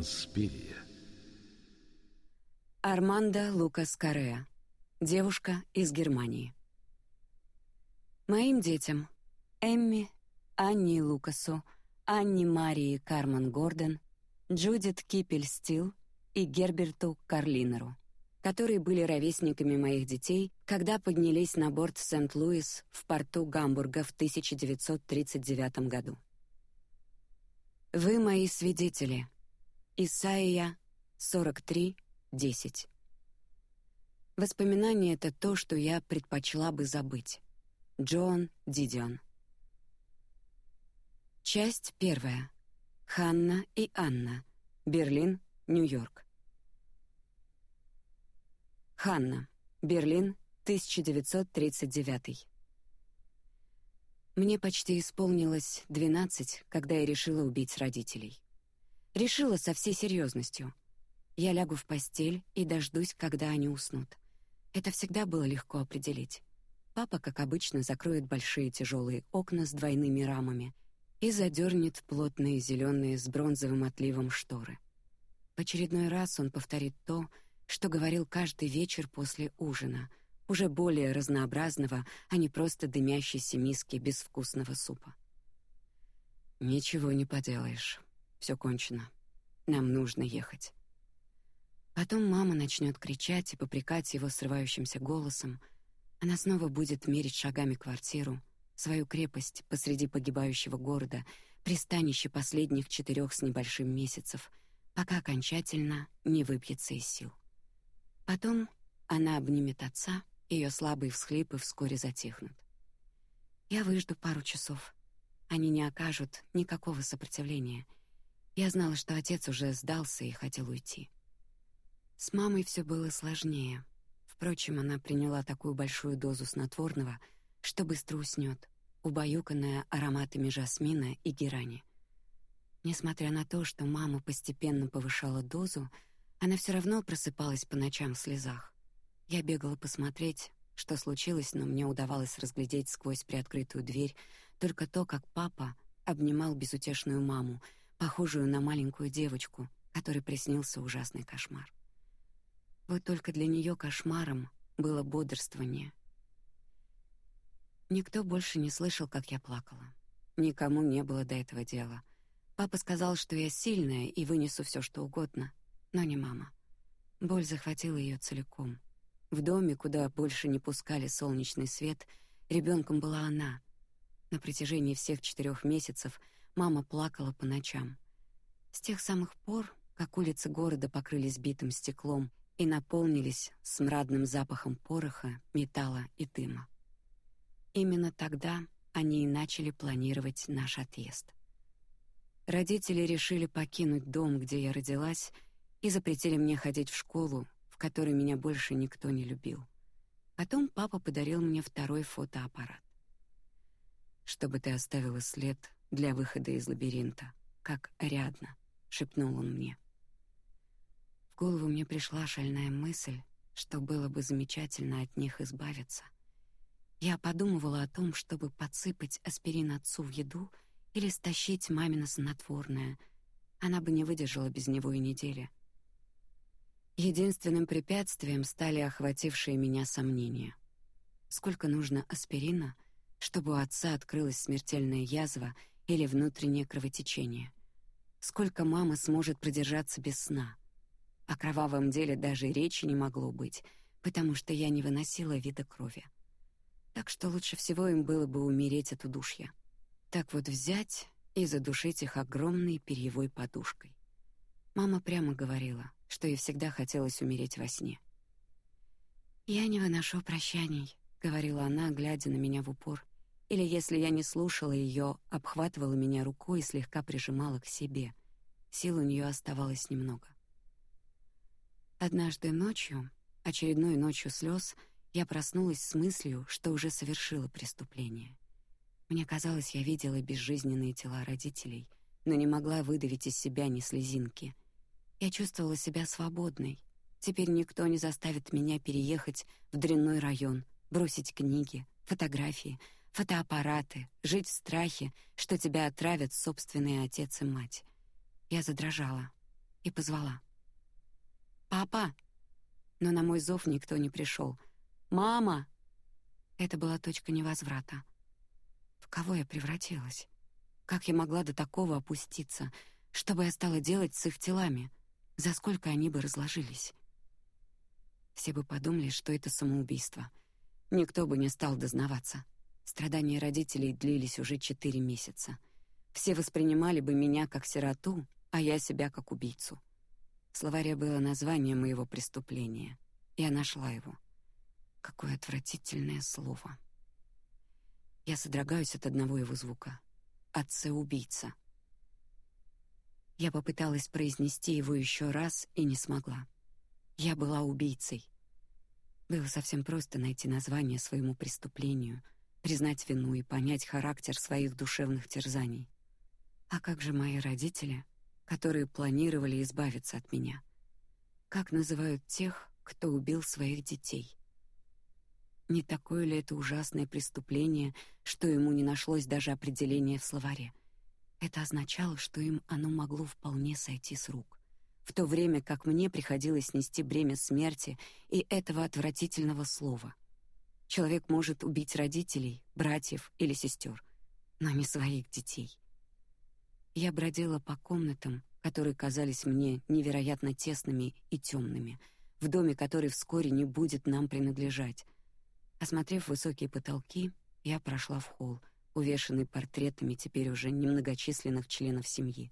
Инспирия. Армандо Лукас Кареа. Девушка из Германии. Моим детям Эмми, Анни Лукасу, Анни Марии Карман Гордон, Джудит Кипель Стил и Герберту Карлинеру, которые были ровесниками моих детей, когда поднялись на борт Сент-Луис в порту Гамбурга в 1939 году. Вы мои свидетели. Исайя 43:10. Воспоминания — это то, что я предпочла бы забыть. Джон Дидион. Часть первая. Ханна и Анна. Берлин, Нью-Йорк. Ханна. Берлин, 1939. Мне почти исполнилось 12, когда я решила убить родителей. Решила со всей серьезностью. Я лягу в постель и дождусь, когда они уснут. Это всегда было легко определить. Папа, как обычно, закроет большие тяжелые окна с двойными рамами и задернет плотные зеленые с бронзовым отливом шторы. В очередной раз он повторит то, что говорил каждый вечер после ужина, уже более разнообразного, а не просто дымящейся миски безвкусного супа. Ничего не поделаешь, все кончено. Нам нужно ехать. Потом мама начнет кричать и попрекать его срывающимся голосом. Она снова будет мерить шагами квартиру, свою крепость посреди погибающего города, пристанище последних четырех с небольшим месяцев, пока окончательно не выбьется из сил. Потом она обнимет отца, ее слабые всхлипы вскоре затихнут. Я выжду пару часов. Они не окажут никакого сопротивления. Я знала, что отец уже сдался и хотел уйти. С мамой все было сложнее. Впрочем, она приняла такую большую дозу снотворного, что быстро уснет, убаюканная ароматами жасмина и герани. Несмотря на то, что мама постепенно повышала дозу, она все равно просыпалась по ночам в слезах. Я бегала посмотреть, что случилось, но мне удавалось разглядеть сквозь приоткрытую дверь только то, как папа обнимал безутешную маму, похожую на маленькую девочку, которой приснился ужасный кошмар. Вот только для нее кошмаром было бодрствование. Никто больше не слышал, как я плакала. Никому не было до этого дела. Папа сказал, что я сильная и вынесу все, что угодно, но не мама. Боль захватила ее целиком. В доме, куда больше не пускали солнечный свет, ребенком была она. На протяжении всех четырех месяцев мама плакала по ночам. С тех самых пор, как улицы города покрылись битым стеклом и наполнились смрадным запахом пороха, металла и дыма. Именно тогда они и начали планировать наш отъезд. Родители решили покинуть дом, где я родилась, и запретили мне ходить в школу, в которой меня больше никто не любил. Потом папа подарил мне второй фотоаппарат. Чтобы ты оставила след для выхода из лабиринта, как Ариадна, шепнул он мне голову мне пришла шальная мысль, что было бы замечательно от них избавиться. Я подумывала о том, чтобы подсыпать аспирин отцу в еду или стащить мамино снотворное. Она бы не выдержала без него и недели. Единственным препятствием стали охватившие меня сомнения. Сколько нужно аспирина, чтобы у отца открылась смертельная язва или внутреннее кровотечение? Сколько мама сможет продержаться без сна? О кровавом деле даже речи не могло быть, потому что я не выносила вида крови. Так что лучше всего им было бы умереть от удушья. Так вот взять и задушить их огромной перьевой подушкой. Мама прямо говорила, что ей всегда хотелось умереть во сне. Я не выношу прощаний, говорила она, глядя на меня в упор. Или если я не слушала ее, обхватывала меня рукой и слегка прижимала к себе. Сил у нее оставалось немного. Однажды ночью, очередной ночью слез, я проснулась с мыслью, что уже совершила преступление. Мне казалось, я видела безжизненные тела родителей, но не могла выдавить из себя ни слезинки. Я чувствовала себя свободной. Теперь никто не заставит меня переехать в дрянной район, бросить книги, фотографии, фотоаппараты, жить в страхе, что тебя отравят собственные отец и мать. Я задрожала. и позвала. «Папа!» Но на мой зов никто не пришел. «Мама!» Это была точка невозврата. В кого я превратилась? Как я могла до такого опуститься? Что бы я стала делать с их телами? За сколько они бы разложились? Все бы подумали, что это самоубийство. Никто бы не стал дознаваться. Страдания родителей длились уже четыре месяца. Все воспринимали бы меня как сироту, а я себя как убийцу. В словаре было название моего преступления. Я нашла его. Какое отвратительное слово. Я содрогаюсь от одного его звука. Отца-убийца. Я попыталась произнести его еще раз и не смогла. Я была убийцей. Было совсем просто найти название своему преступлению, признать вину и понять характер своих душевных терзаний. А как же мои родители, которые планировали избавиться от меня? Как называют тех, кто убил своих детей? Не такое ли это ужасное преступление, что ему не нашлось даже определения в словаре? Это означало, что им оно могло вполне сойти с рук, в то время как мне приходилось нести бремя смерти и этого отвратительного слова. Человек может убить родителей, братьев или сестер, но не своих детей. Я бродила по комнатам, которые казались мне невероятно тесными и темными, в доме, который вскоре не будет нам принадлежать. Осмотрев высокие потолки, я прошла в холл, увешанный портретами теперь уже немногочисленных членов семьи.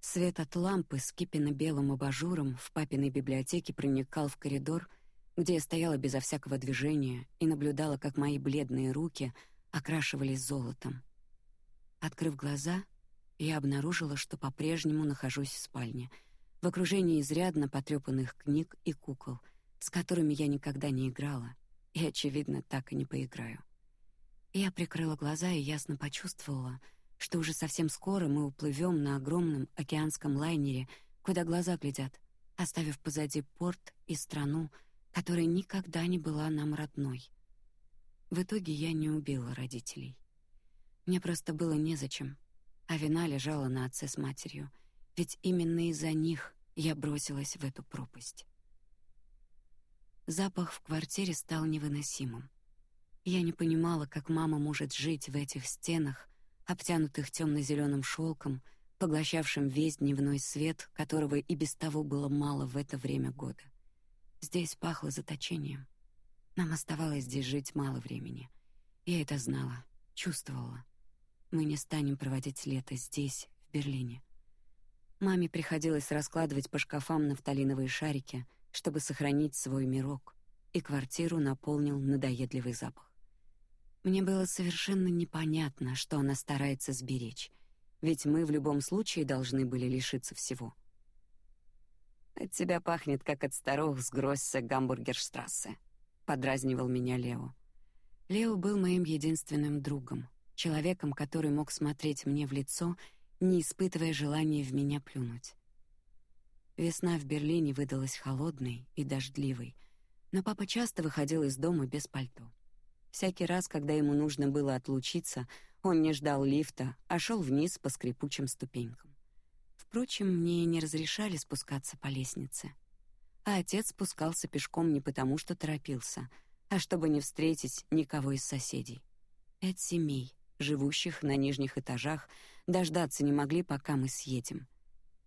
Свет от лампы с кипенно-белым абажуром в папиной библиотеке проникал в коридор, где я стояла безо всякого движения и наблюдала, как мои бледные руки окрашивались золотом. Открыв глаза, я обнаружила, что по-прежнему нахожусь в спальне, в окружении изрядно потрепанных книг и кукол, с которыми я никогда не играла и, очевидно, так и не поиграю. Я прикрыла глаза и ясно почувствовала, что уже совсем скоро мы уплывем на огромном океанском лайнере, куда глаза глядят, оставив позади порт и страну, которая никогда не была нам родной. В итоге я не убила родителей. Мне просто было незачем, а вина лежала на отце с матерью, ведь именно из-за них я бросилась в эту пропасть. Запах в квартире стал невыносимым. Я не понимала, как мама может жить в этих стенах, обтянутых темно-зеленым шелком, поглощавшим весь дневной свет, которого и без того было мало в это время года. Здесь пахло заточением. Нам оставалось здесь жить мало времени. Я это знала, чувствовала. Мы не станем проводить лето здесь, в Берлине. Маме приходилось раскладывать по шкафам нафталиновые шарики, чтобы сохранить свой мирок, и квартиру наполнил надоедливый запах. Мне было совершенно непонятно, что она старается сберечь, ведь мы в любом случае должны были лишиться всего. От тебя пахнет как от старух с Гросса Гамбургерштрассе, подразнивал меня Лео. Лео был моим единственным другом, человеком, который мог смотреть мне в лицо, не испытывая желания в меня плюнуть. Весна в Берлине выдалась холодной и дождливой, но папа часто выходил из дома без пальто. Всякий раз, когда ему нужно было отлучиться, он не ждал лифта, а шел вниз по скрипучим ступенькам. Впрочем, мне не разрешали спускаться по лестнице. А отец спускался пешком не потому, что торопился, а чтобы не встретить никого из соседей. От семей, живущих на нижних этажах, дождаться не могли, пока мы съедем.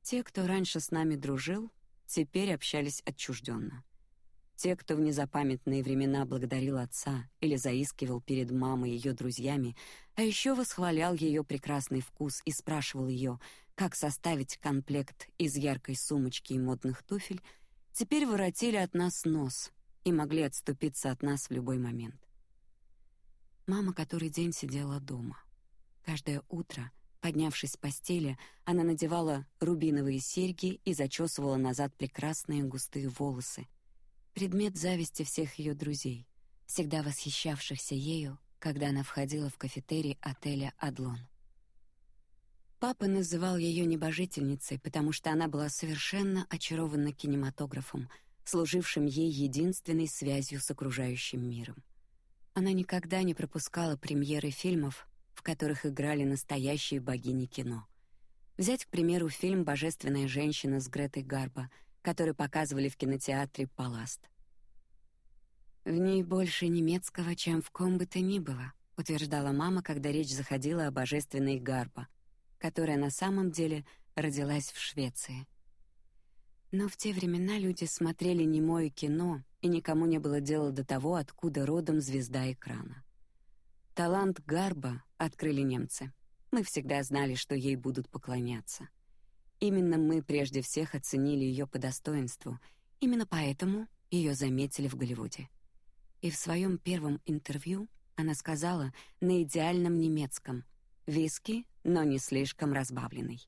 Те, кто раньше с нами дружил, теперь общались отчужденно. Те, кто в незапамятные времена благодарил отца или заискивал перед мамой и ее друзьями, а еще восхвалял ее прекрасный вкус и спрашивал ее, как составить комплект из яркой сумочки и модных туфель, теперь воротили от нас нос и могли отступиться от нас в любой момент. Мама который день сидела дома. Каждое утро, поднявшись с постели, она надевала рубиновые серьги и зачесывала назад прекрасные густые волосы. Предмет зависти всех ее друзей, всегда восхищавшихся ею, когда она входила в кафетерий отеля Адлон. Папа называл ее небожительницей, потому что она была совершенно очарована кинематографом, служившим ей единственной связью с окружающим миром. Она никогда не пропускала премьеры фильмов, в которых играли настоящие богини кино. Взять, к примеру, фильм «Божественная женщина» с Гретой Гарбо, который показывали в кинотеатре «Паласт». В ней больше немецкого, чем в ком бы то ни было, утверждала мама, когда речь заходила о божественной Гарбо, которая на самом деле родилась в Швеции. Но в те времена люди смотрели немое кино, и никому не было дела до того, откуда родом звезда экрана. Талант Гарба открыли немцы. Мы всегда знали, что ей будут поклоняться. Именно мы прежде всех оценили ее по достоинству. Именно поэтому ее заметили в Голливуде. И в своем первом интервью она сказала на идеальном немецком: "Виски, но не слишком разбавленный".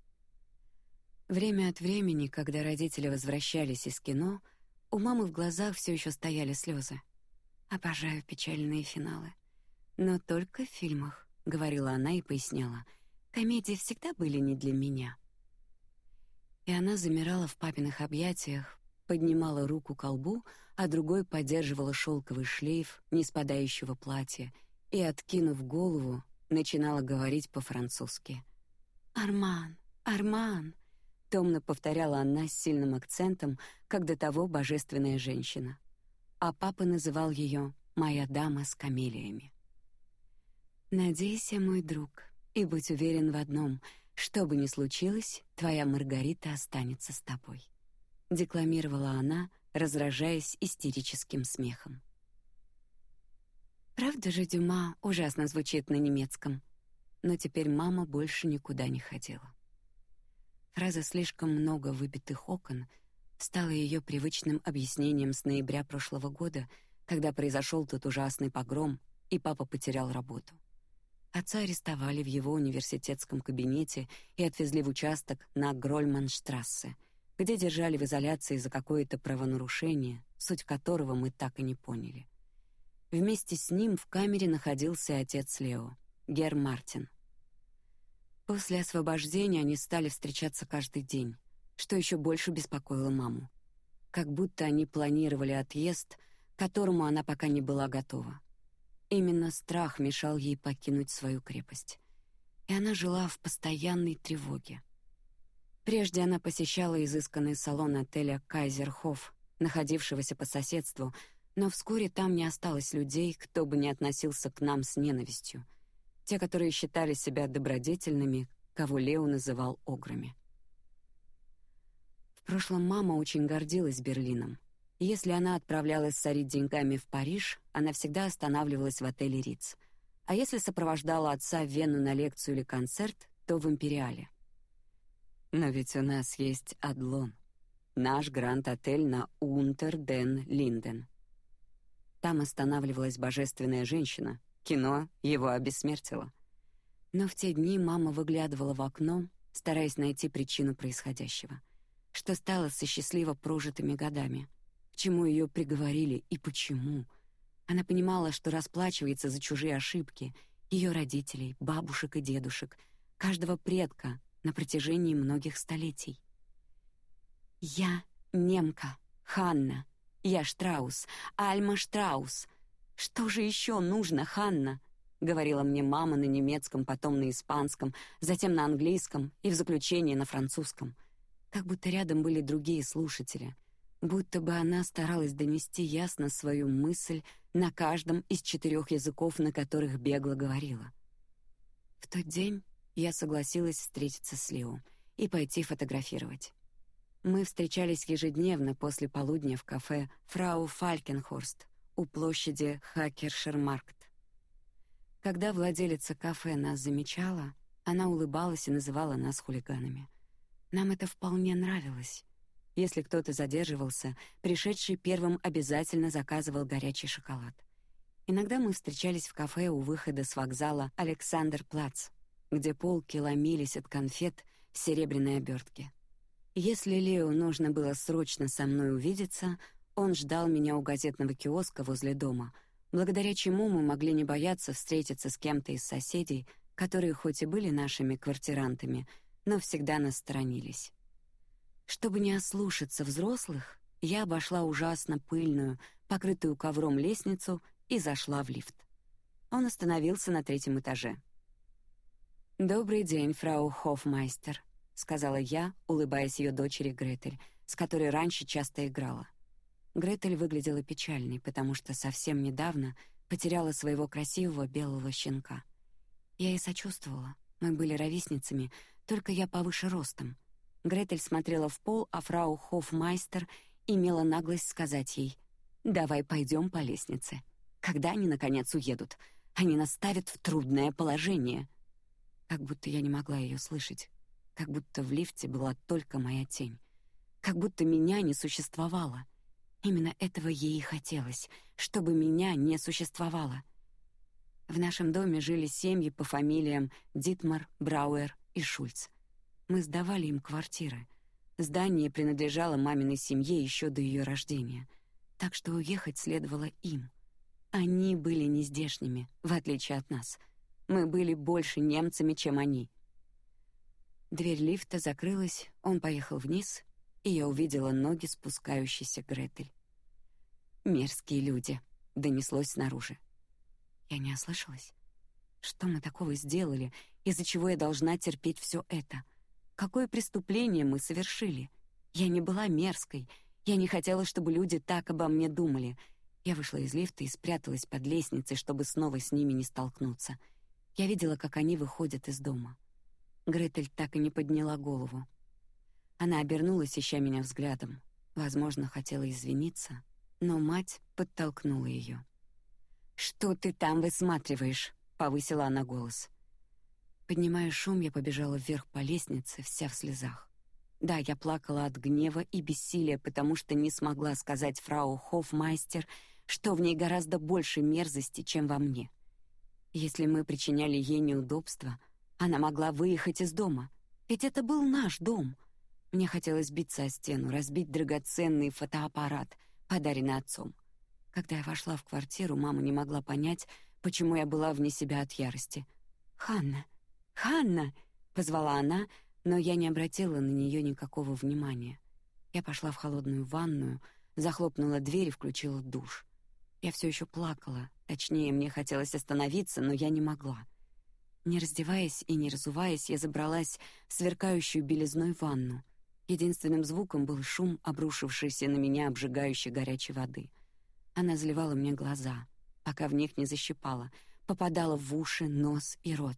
Время от времени, когда родители возвращались из кино, у мамы в глазах все еще стояли слезы. Обожаю печальные финалы, но только в фильмах, говорила она и поясняла. Комедии всегда были не для меня. И она замирала в папиных объятиях, поднимала руку к колбу, а другой поддерживала шелковый шлейф не спадающего платья и, откинув голову, начинала говорить по-французски. Арман, Арман, томно повторяла она с сильным акцентом, как до того божественная женщина. А папа называл ее «моя дама с камелиями». «Надейся, мой друг, и будь уверен в одном, что бы ни случилось, твоя Маргарита останется с тобой», — декламировала она, разражаясь истерическим смехом. Правда же Дюма ужасно звучит на немецком, но теперь мама больше никуда не ходила. Фраза «слишком много выбитых окон» стала ее привычным объяснением с ноября прошлого года, когда произошел тот ужасный погром, и папа потерял работу. Отца арестовали в его университетском кабинете и отвезли в участок на Грольманштрассе, где держали в изоляции за какое-то правонарушение, суть которого мы так и не поняли. Вместе с ним в камере находился отец Лео, Гер Мартин. После освобождения они стали встречаться каждый день, что еще больше беспокоило маму. Как будто они планировали отъезд, которому она пока не была готова. Именно страх мешал ей покинуть свою крепость, и она жила в постоянной тревоге. Прежде она посещала изысканный салон отеля Кайзерхоф, находившегося по соседству, но вскоре там не осталось людей, кто бы не относился к нам с ненавистью — те, которые считали себя добродетельными, кого Лео называл ограми. В прошлом мама очень гордилась Берлином. если она отправлялась сорить деньгами в Париж, она всегда останавливалась в отеле Риц. А если сопровождала отца в Вену на лекцию или концерт, то в Империале. Но ведь у нас есть Адлон, наш гранд-отель на Унтер-ден-Линден. Там останавливалась божественная женщина, Кино его обессмертило. Но в те дни мама выглядывала в окно, стараясь найти причину происходящего. Что стало со счастливо прожитыми годами? К чему ее приговорили и почему? Она понимала, что расплачивается за чужие ошибки ее родителей, бабушек и дедушек, каждого предка на протяжении многих столетий. Я немка, Ханна. Я Штраус, Альма Штраус. Что же еще нужно, Ханна? говорила мне мама на немецком, потом на испанском, затем на английском и в заключение на французском. Как будто рядом были другие слушатели, будто бы она старалась донести ясно свою мысль на каждом из четырех языков, на которых бегло говорила. В тот день я согласилась встретиться с Лео и пойти фотографировать. Мы встречались ежедневно после полудня в кафе Фрау Фалькенхорст у площади Хакершермаркт. Когда владелица кафе нас замечала, она улыбалась и называла нас хулиганами. Нам это вполне нравилось. Если кто-то задерживался, пришедший первым обязательно заказывал горячий шоколад. Иногда мы встречались в кафе у выхода с вокзала Александр-Плац, где полки ломились от конфет в серебряной обертке. Если Лео нужно было срочно со мной увидеться, он ждал меня у газетного киоска возле дома, благодаря чему мы могли не бояться встретиться с кем-то из соседей, которые хоть и были нашими квартирантами, но всегда нас сторонились. Чтобы не ослушаться взрослых, я обошла ужасно пыльную, покрытую ковром лестницу и зашла в лифт. Он остановился на третьем этаже. Добрый день, фрау Хофмайстер, сказала я, улыбаясь ее дочери Гретель, с которой раньше часто играла. Гретель выглядела печальной, потому что совсем недавно потеряла своего красивого белого щенка. Я ей сочувствовала. Мы были ровесницами, только я повыше ростом. Гретель смотрела в пол, а фрау Хофмайстер имела наглость сказать ей: "Давай пойдем по лестнице. Когда они наконец уедут, они нас ставят в трудное положение". Как будто я не могла ее слышать, как будто в лифте была только моя тень, как будто меня не существовало. Именно этого ей и хотелось, чтобы меня не существовало. В нашем доме жили семьи по фамилиям Дитмар, Брауэр и Шульц. Мы сдавали им квартиры. Здание принадлежало маминой семье еще до ее рождения, так что уехать следовало им. Они были не здешними, в отличие от нас. Мы были больше немцами, чем они. Дверь лифта закрылась, он поехал вниз, и я увидела ноги спускающейся Гретель. Мерзкие люди, донеслось снаружи. Я не ослышалась. Что мы такого сделали, из-за чего я должна терпеть все это? Какое преступление мы совершили? Я не была мерзкой. Я не хотела, чтобы люди так обо мне думали. Я вышла из лифта и спряталась под лестницей, чтобы снова с ними не столкнуться. Я видела, как они выходят из дома. Гретель так и не подняла голову. Она обернулась, ища меня взглядом. Возможно, хотела извиниться, но мать подтолкнула ее. Что ты там высматриваешь? повысила она голос. Поднимая шум, я побежала вверх по лестнице, вся в слезах. Да, я плакала от гнева и бессилия, потому что не смогла сказать фрау Хофмайстер, что в ней гораздо больше мерзости, чем во мне. Если мы причиняли ей неудобства, она могла выехать из дома, ведь это был наш дом. Мне хотелось биться о стену, разбить драгоценный фотоаппарат, подаренный отцом. Когда я вошла в квартиру, мама не могла понять, почему я была вне себя от ярости. Ханна, Ханна, позвала она, но я не обратила на нее никакого внимания. Я пошла в холодную ванную, захлопнула дверь и включила душ. Я все еще плакала, точнее, мне хотелось остановиться, но я не могла. Не раздеваясь и не разуваясь, я забралась в сверкающую белизной ванну. Единственным звуком был шум обрушившейся на меня обжигающей горячей воды. Она заливала мне глаза, пока в них не защипала, попадала в уши, нос и рот.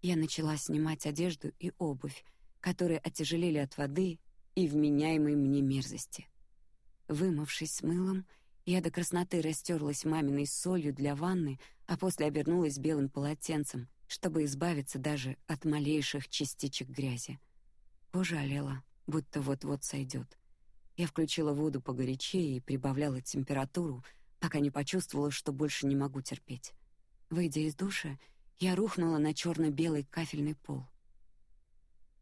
Я начала снимать одежду и обувь, которые оттяжелели от воды и вменяемой мне мерзости. Вымывшись с мылом, я до красноты растерлась маминой солью для ванны, а после обернулась белым полотенцем, чтобы избавиться даже от малейших частичек грязи. Кожа олела, будто вот-вот сойдет. Я включила воду погорячее и прибавляла температуру, пока не почувствовала, что больше не могу терпеть. Выйдя из душа, я рухнула на черно-белый кафельный пол.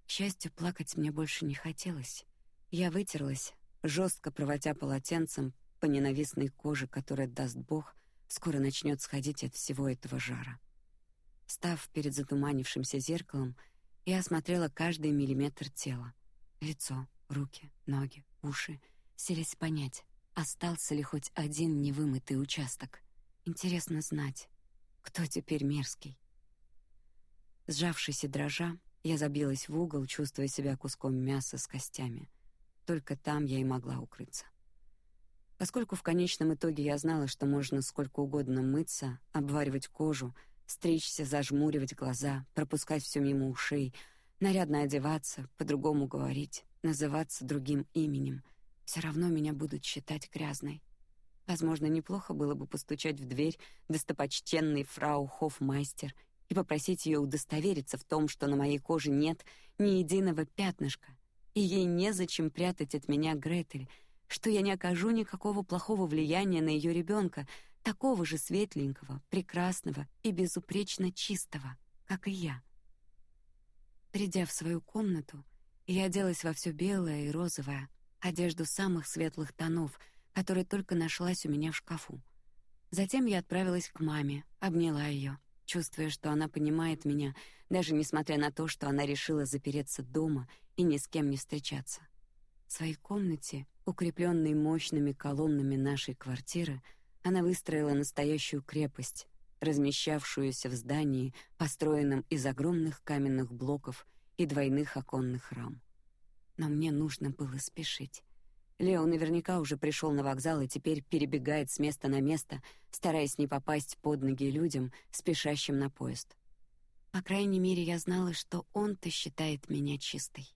К счастью, плакать мне больше не хотелось. Я вытерлась, жестко проводя полотенцем по ненавистной коже, которая даст Бог скоро начнет сходить от всего этого жара. Став перед затуманившимся зеркалом, я осмотрела каждый миллиметр тела: лицо, руки, ноги, уши, селись понять, остался ли хоть один невымытый участок. Интересно знать, кто теперь мерзкий. Сжавшись и дрожа, я забилась в угол, чувствуя себя куском мяса с костями. Только там я и могла укрыться. Поскольку в конечном итоге я знала, что можно сколько угодно мыться, обваривать кожу, стричься, зажмуривать глаза, пропускать все мимо ушей, нарядно одеваться, по-другому говорить, называться другим именем, все равно меня будут считать грязной. Возможно, неплохо было бы постучать в дверь достопочтенной фрау Хофмайстер и попросить ее удостовериться в том, что на моей коже нет ни единого пятнышка, и ей незачем прятать от меня Гретель, что я не окажу никакого плохого влияния на ее ребенка, такого же светленького, прекрасного и безупречно чистого, как и я. Придя в свою комнату, я оделась во все белое и розовое, одежду самых светлых тонов, которая только нашлась у меня в шкафу. Затем я отправилась к маме, обняла ее чувствуя, что она понимает меня, даже несмотря на то, что она решила запереться дома и ни с кем не встречаться. В своей комнате, укрепленной мощными колоннами нашей квартиры, она выстроила настоящую крепость, размещавшуюся в здании, построенном из огромных каменных блоков и двойных оконных рам. Но мне нужно было спешить. Лео наверняка уже пришел на вокзал и теперь перебегает с места на место, стараясь не попасть под ноги людям, спешащим на поезд. По крайней мере, я знала, что он-то считает меня чистой.